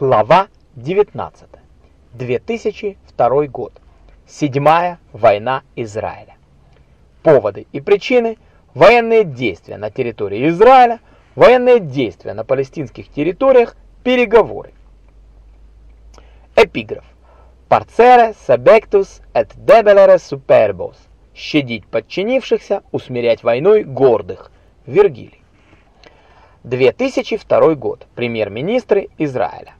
Глава 19. 2002 год. Седьмая война Израиля. Поводы и причины – военные действия на территории Израиля, военные действия на палестинских территориях, переговоры. Эпиграф. Парцере сабектус et debelere superbos. Щадить подчинившихся, усмирять войной гордых. Вергилий. 2002 год. Премьер-министры Израиля.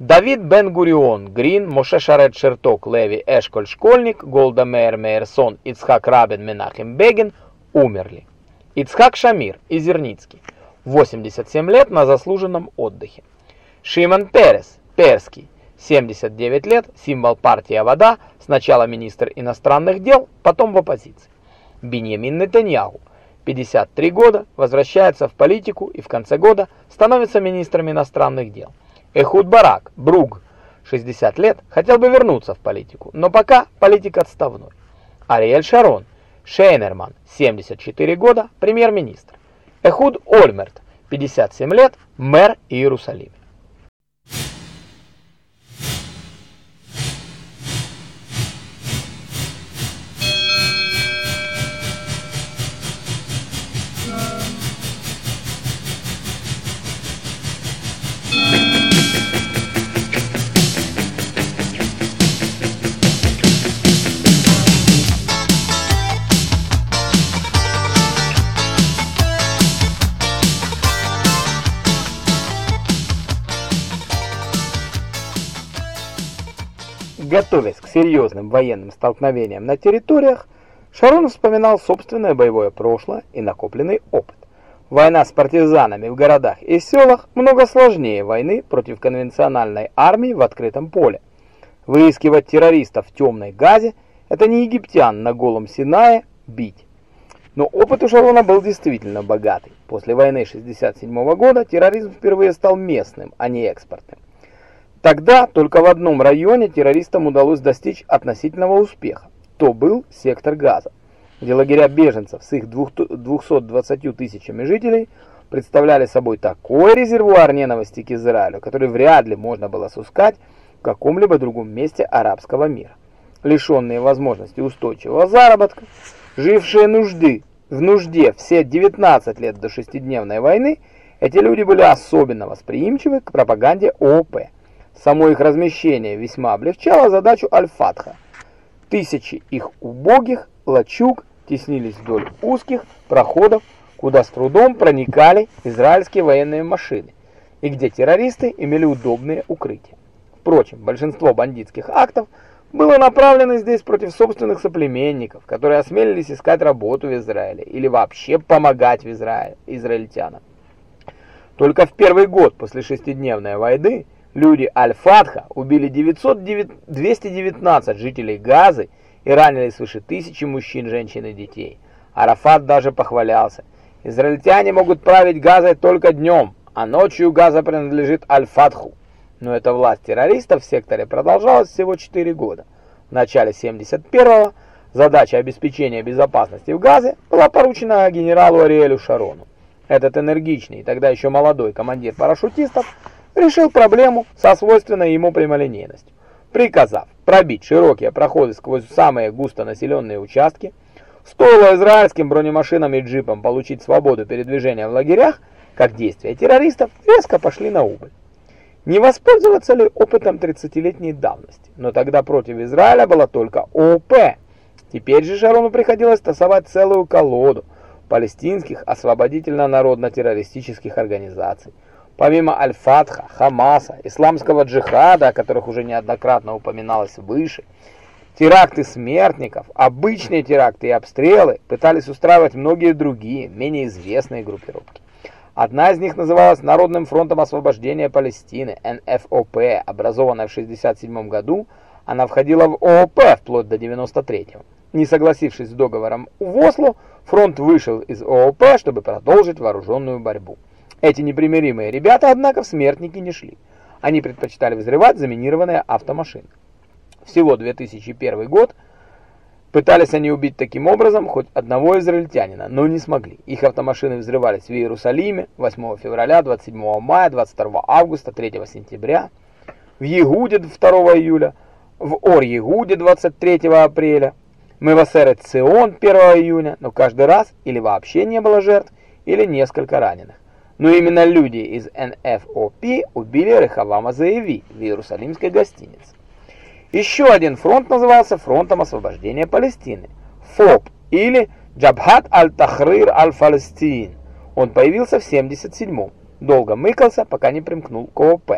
Давид Бен-Гурион, Грин, Моше Шарет Шерток, Леви Эшколь Школьник, Голда Мейер Мейерсон, Ицхак Рабин, Менахем Бегин умерли. Ицхак Шамир и Зерницкий, 87 лет на заслуженном отдыхе. Шимон Перес, Перский, 79 лет, символ партии Авода, сначала министр иностранных дел, потом в оппозиции. Беньямин Нетаньяху, 53 года, возвращается в политику и в конце года становится министром иностранных дел. Эхуд Барак, Бруг, 60 лет, хотел бы вернуться в политику, но пока политик отставной. Ариэль Шарон, Шейнерман, 74 года, премьер-министр. Эхуд Ольмерт, 57 лет, мэр Иерусалима. Готовясь к серьезным военным столкновениям на территориях, Шарон вспоминал собственное боевое прошлое и накопленный опыт. Война с партизанами в городах и селах много сложнее войны против конвенциональной армии в открытом поле. Выискивать террористов в темной газе – это не египтян на голом Синае бить. Но опыт у Шарона был действительно богатый. После войны 67 года терроризм впервые стал местным, а не экспортным. Тогда только в одном районе террористам удалось достичь относительного успеха. То был сектор Газа, где лагеря беженцев с их 220 тысячами жителей представляли собой такой резервуар ненависти к Израилю, который вряд ли можно было сускать в каком-либо другом месте арабского мира. Лишенные возможности устойчивого заработка, жившие нужды в нужде все 19 лет до шестидневной войны, эти люди были особенно восприимчивы к пропаганде ООП – Само их размещение весьма облегчало задачу Аль-Фатха. Тысячи их убогих лачуг теснились вдоль узких проходов, куда с трудом проникали израильские военные машины, и где террористы имели удобные укрытия. Впрочем, большинство бандитских актов было направлено здесь против собственных соплеменников, которые осмелились искать работу в Израиле или вообще помогать в Израиле израильтянам. Только в первый год после шестидневной войны Люди Аль-Фатха убили 900, 219 жителей Газы и ранили свыше тысячи мужчин, женщин и детей. Арафат даже похвалялся. Израильтяне могут править Газой только днем, а ночью Газа принадлежит Аль-Фатху. Но эта власть террористов в секторе продолжалась всего 4 года. В начале 71-го задача обеспечения безопасности в Газе была поручена генералу Ариэлю Шарону. Этот энергичный, тогда еще молодой командир парашютистов решил проблему со свойственной ему прямолинейностью, приказав пробить широкие проходы сквозь самые густонаселенные участки, стоило израильским бронемашинам и джипам получить свободу передвижения в лагерях, как действия террористов резко пошли на убыль. Не воспользоваться ли опытом 30-летней давности? Но тогда против Израиля была только ООП. Теперь же Шарону приходилось тасовать целую колоду палестинских освободительно-народно-террористических организаций, Помимо Аль-Фатха, Хамаса, исламского джихада, о которых уже неоднократно упоминалось выше, теракты смертников, обычные теракты и обстрелы пытались устраивать многие другие, менее известные группировки. Одна из них называлась Народным фронтом освобождения Палестины, НФОП, образованная в 1967 году, она входила в ООП вплоть до 93-го. Не согласившись с договором в Осло, фронт вышел из ООП, чтобы продолжить вооруженную борьбу. Эти непримиримые ребята, однако, в смертники не шли. Они предпочитали взрывать заминированные автомашины. Всего 2001 год Пытались они убить таким образом хоть одного израильтянина, но не смогли. Их автомашины взрывались в Иерусалиме 8 февраля, 27 мая, 22 августа, 3 сентября, в Егуде 2 июля, в Ор-Егуде 23 апреля, Мевасерет Цион 1 июня, но каждый раз или вообще не было жертв, или несколько раненых. Но именно люди из НФОП убили Рехавама Заеви в Иерусалимской гостинице. Еще один фронт назывался Фронтом освобождения Палестины, ФОП или Джабхат аль-Тахрир аль-Фалестин. Он появился в 77-м, долго мыкался, пока не примкнул к ООП.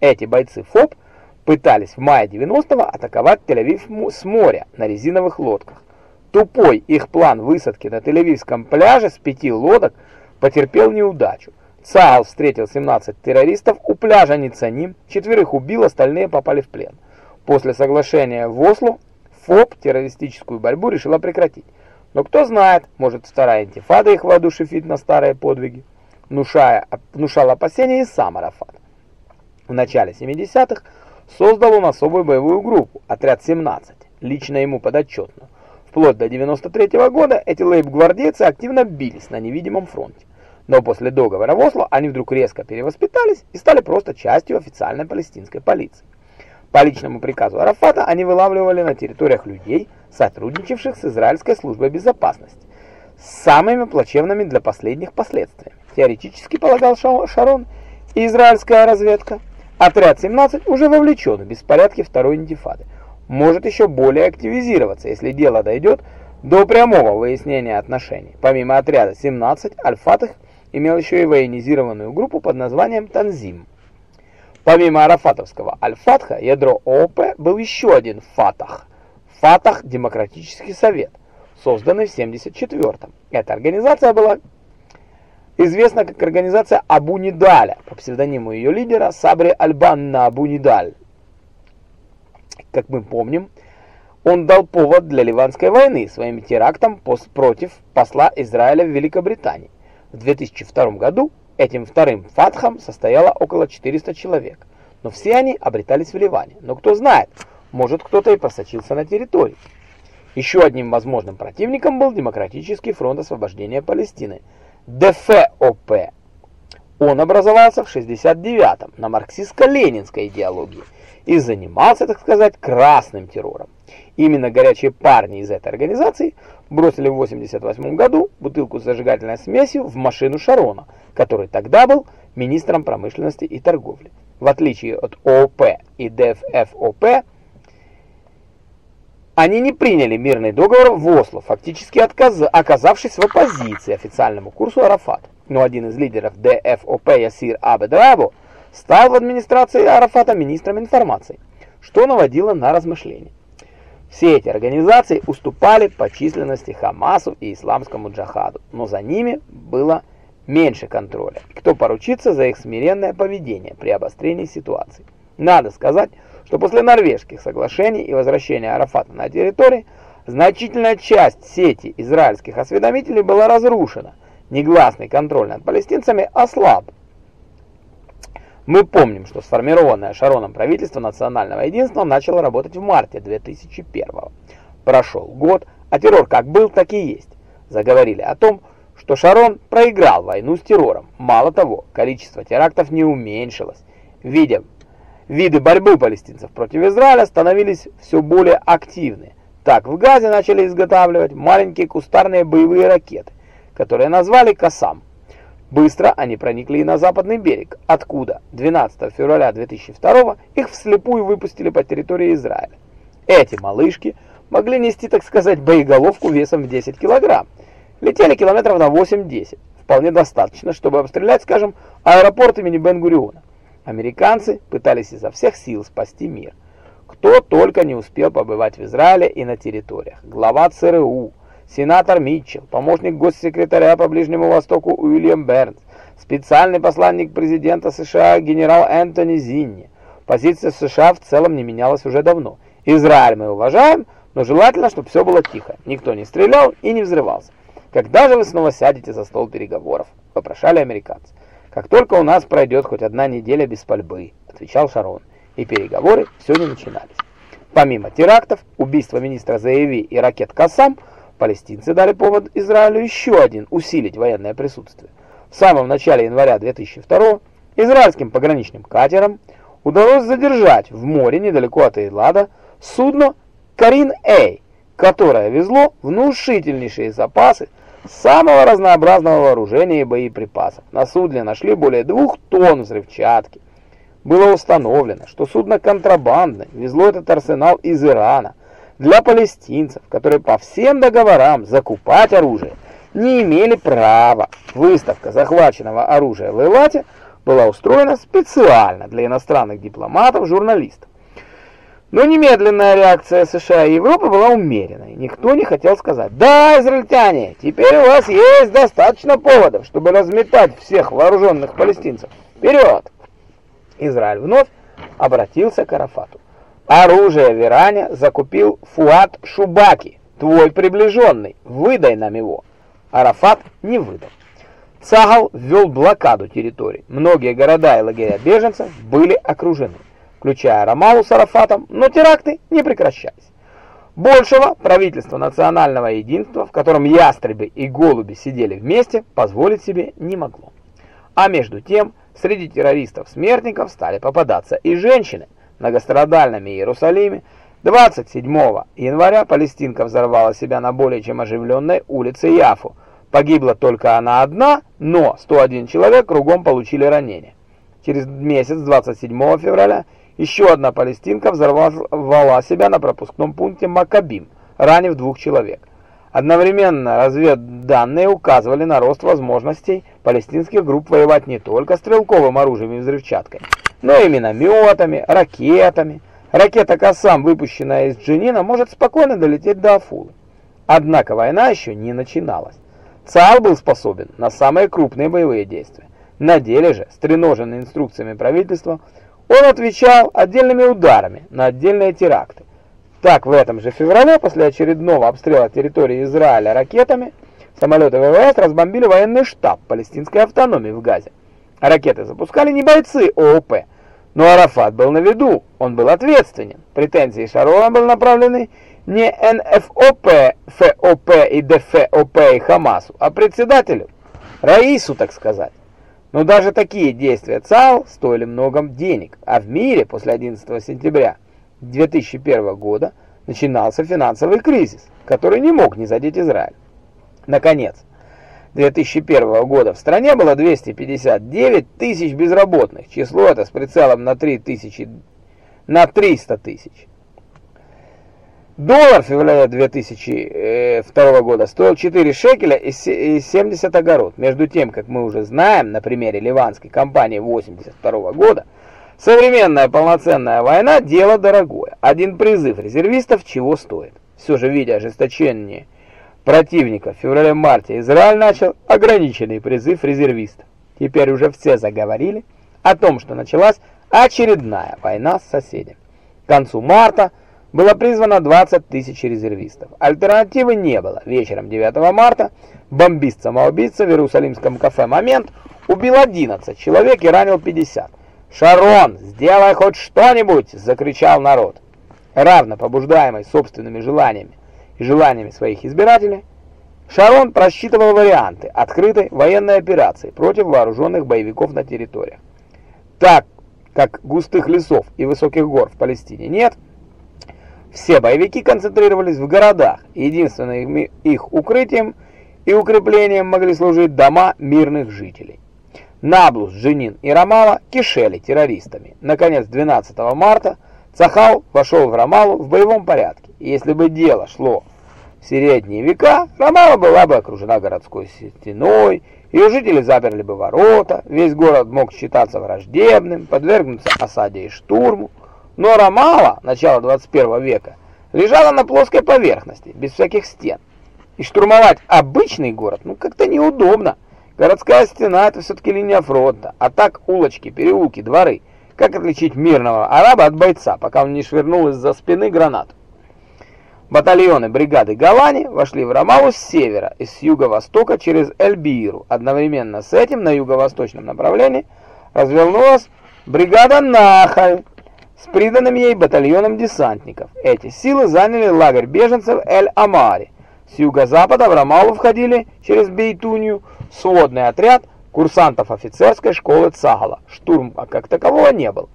Эти бойцы ФОП пытались в мае 90-го атаковать Тель-Авив с моря на резиновых лодках. Тупой их план высадки на Тель-Авивском пляже с пяти лодок потерпел неудачу. ЦАЛ встретил 17 террористов у пляжа Ницаним, четверых убил, остальные попали в плен. После соглашения в Осло ФОП террористическую борьбу решила прекратить. Но кто знает, может вторая интифада их воодушевит на старые подвиги. Внушая, внушал опасения и сам Арафат. В начале 70-х создал он особую боевую группу, отряд 17, лично ему подотчетную. Вплоть до 93 -го года эти лейб-гвардейцы активно бились на невидимом фронте. Но после договора в Осло они вдруг резко перевоспитались и стали просто частью официальной палестинской полиции. По личному приказу Арафата они вылавливали на территориях людей, сотрудничавших с израильской службой безопасности, с самыми плачевными для последних последствиями. Теоретически, полагал Шарон, и израильская разведка, отряд 17 уже вовлечен в беспорядки второй интифады, может еще более активизироваться, если дело дойдет до прямого выяснения отношений. Помимо отряда 17, Аль-Фатах имел еще и военизированную группу под названием «Танзим». Помимо арафатовского Аль-Фатха, ядро ООП был еще один Фатах. Фатах – Демократический совет, созданный в 74-м. Эта организация была известна как организация Абу Нидаля, по псевдониму ее лидера Сабри Аль-Банна Абу Нидаль. Как мы помним, он дал повод для Ливанской войны своим терактом против посла Израиля в Великобритании. В 2002 году Этим вторым фатхом состояло около 400 человек, но все они обретались в Ливане. Но кто знает, может кто-то и просочился на территорию. Еще одним возможным противником был Демократический фронт освобождения Палестины, ДФОП. Он образовался в 69-м на марксистско-ленинской идеологии и занимался, так сказать, красным террором. Именно горячие парни из этой организации бросили в 88 году бутылку с зажигательной смесью в машину Шарона, который тогда был министром промышленности и торговли. В отличие от ООП и ДФФОП, они не приняли мирный договор в Осло, фактически отказ... оказавшись в оппозиции официальному курсу Арафата. Но один из лидеров ДФОП Ясир Абедрабо стал в администрации Арафата министром информации, что наводило на размышления. Все эти организации уступали по численности Хамасу и исламскому джахаду, но за ними было меньше контроля. Кто поручится за их смиренное поведение при обострении ситуации? Надо сказать, что после норвежских соглашений и возвращения Арафата на территории, значительная часть сети израильских осведомителей была разрушена. Негласный контроль над палестинцами ослаб. Мы помним, что сформированное Шароном правительство национального единства начало работать в марте 2001 -го. Прошел год, а террор как был, так и есть. Заговорили о том, что Шарон проиграл войну с террором. Мало того, количество терактов не уменьшилось. Видя, виды борьбы палестинцев против Израиля становились все более активны. Так в Газе начали изготавливать маленькие кустарные боевые ракеты, которые назвали «Касам». Быстро они проникли и на западный берег, откуда 12 февраля 2002 их вслепую выпустили по территории Израиля. Эти малышки могли нести, так сказать, боеголовку весом в 10 килограмм. Летели километров на 8-10. Вполне достаточно, чтобы обстрелять, скажем, аэропорт имени Бен-Гуриона. Американцы пытались изо всех сил спасти мир. Кто только не успел побывать в Израиле и на территориях. Глава ЦРУ, сенатор Митчелл, помощник госсекретаря по Ближнему Востоку Уильям Бернс, специальный посланник президента США генерал Энтони Зинни. Позиция США в целом не менялась уже давно. Израиль мы уважаем, но желательно, чтобы все было тихо. Никто не стрелял и не взрывался. «Когда же вы снова сядете за стол переговоров?» – вопрошали американцы. «Как только у нас пройдет хоть одна неделя без пальбы», – отвечал Шарон. И переговоры все не начинались. Помимо терактов, убийства министра Заеви и ракет «Кассам», палестинцы дали повод Израилю еще один усилить военное присутствие. В самом начале января 2002 израильским пограничным катерам удалось задержать в море недалеко от Эйлада судно «Карин-Эй», которое везло внушительнейшие запасы самого разнообразного вооружения и боеприпасов. На судне нашли более двух тонн взрывчатки. Было установлено, что судно контрабандное везло этот арсенал из Ирана для палестинцев, которые по всем договорам закупать оружие не имели права. Выставка захваченного оружия в Эйлате была устроена специально для иностранных дипломатов, журналистов. Но немедленная реакция США и Европы была умеренной. Никто не хотел сказать, да, израильтяне, теперь у вас есть достаточно поводов, чтобы разметать всех вооруженных палестинцев. Вперед! Израиль вновь обратился к Арафату. Оружие в Иране закупил Фуат Шубаки, твой приближенный, выдай нам его. Арафат не выдал. Цагал ввел блокаду территорий. Многие города и лагеря беженцев были окружены включая Рамалу с Арафатом, но теракты не прекращались. Большего правительство национального единства, в котором ястребы и голуби сидели вместе, позволить себе не могло. А между тем, среди террористов-смертников стали попадаться и женщины. Многострадальном Иерусалиме 27 января палестинка взорвала себя на более чем оживленной улице Яфу. Погибла только она одна, но 101 человек кругом получили ранения. Через месяц, 27 февраля, еще одна палестинка взорвала себя на пропускном пункте Макабим, ранив двух человек. Одновременно разведданные указывали на рост возможностей палестинских групп воевать не только стрелковым оружием и взрывчаткой, но и минометами, ракетами. Ракета «Кассам», выпущенная из Джинина, может спокойно долететь до Афулы. Однако война еще не начиналась. ЦАЛ был способен на самые крупные боевые действия. На деле же, стреноженный инструкциями правительства, он отвечал отдельными ударами на отдельные теракты. Так, в этом же феврале, после очередного обстрела территории Израиля ракетами, самолеты ВВС разбомбили военный штаб палестинской автономии в Газе. Ракеты запускали не бойцы ООП, но Арафат был на виду, он был ответственен. Претензии Шарона были направлены не НФОП, ФОП и ДФОП и Хамасу, а председателю, Раису, так сказать. Но даже такие действия ЦАО стоили много денег, а в мире после 11 сентября 2001 года начинался финансовый кризис, который не мог не задеть Израиль. Наконец, 2001 года в стране было 259 тысяч безработных, число это с прицелом на 3 тысячи, на 300 тысяч. Доллар в феврале 2002 года стоил 4 шекеля и 70 огород. Между тем, как мы уже знаем на примере ливанской кампании 82 года, современная полноценная война – дело дорогое. Один призыв резервистов чего стоит. Все же, видя ожесточение противника в феврале-марте, Израиль начал ограниченный призыв резервистов. Теперь уже все заговорили о том, что началась очередная война с соседями. К концу марта – было призвано 20 тысяч резервистов. Альтернативы не было. Вечером 9 марта бомбист-самоубийца в Иерусалимском кафе «Момент» убил 11 человек и ранил 50. «Шарон, сделай хоть что-нибудь!» – закричал народ. Равно побуждаемый собственными желаниями желаниями своих избирателей, Шарон просчитывал варианты открытой военной операции против вооруженных боевиков на территориях. Так как густых лесов и высоких гор в Палестине нет – все боевики концентрировались в городах, единственным их укрытием и укреплением могли служить дома мирных жителей. Наблус, Джинин и Рамала кишели террористами. Наконец, 12 марта Цахал вошел в Рамалу в боевом порядке. И если бы дело шло в средние века, Рамала была бы окружена городской стеной, ее жители заперли бы ворота, весь город мог считаться враждебным, подвергнуться осаде и штурму. Но Рамала, начала 21 века, лежала на плоской поверхности, без всяких стен. И штурмовать обычный город, ну как-то неудобно. Городская стена – это все-таки линия фронта, а так улочки, переулки, дворы. Как отличить мирного араба от бойца, пока он не швырнул из-за спины гранату? Батальоны бригады Галани вошли в Рамалу с севера и с юго-востока через Эльбиру. Одновременно с этим на юго-восточном направлении развернулась бригада Нахаль с приданным ей батальоном десантников. Эти силы заняли лагерь беженцев Эль-Амари. С юго-запада в Рамалу входили через Бейтунью сводный отряд курсантов офицерской школы Цагала. Штурм как такового не был.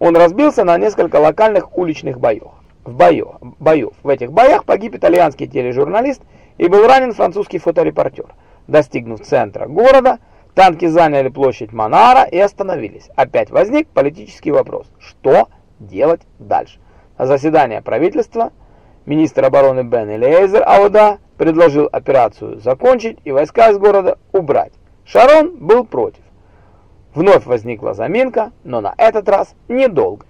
Он разбился на несколько локальных уличных боев. В боев, боев. В этих боях погиб итальянский тележурналист и был ранен французский фоторепортер. Достигнув центра города, танки заняли площадь Монара и остановились. Опять возник политический вопрос, что делать дальше. На заседание правительства министр обороны Бен Элиэзер Ауда предложил операцию закончить и войска из города убрать. Шарон был против. Вновь возникла заминка, но на этот раз недолго.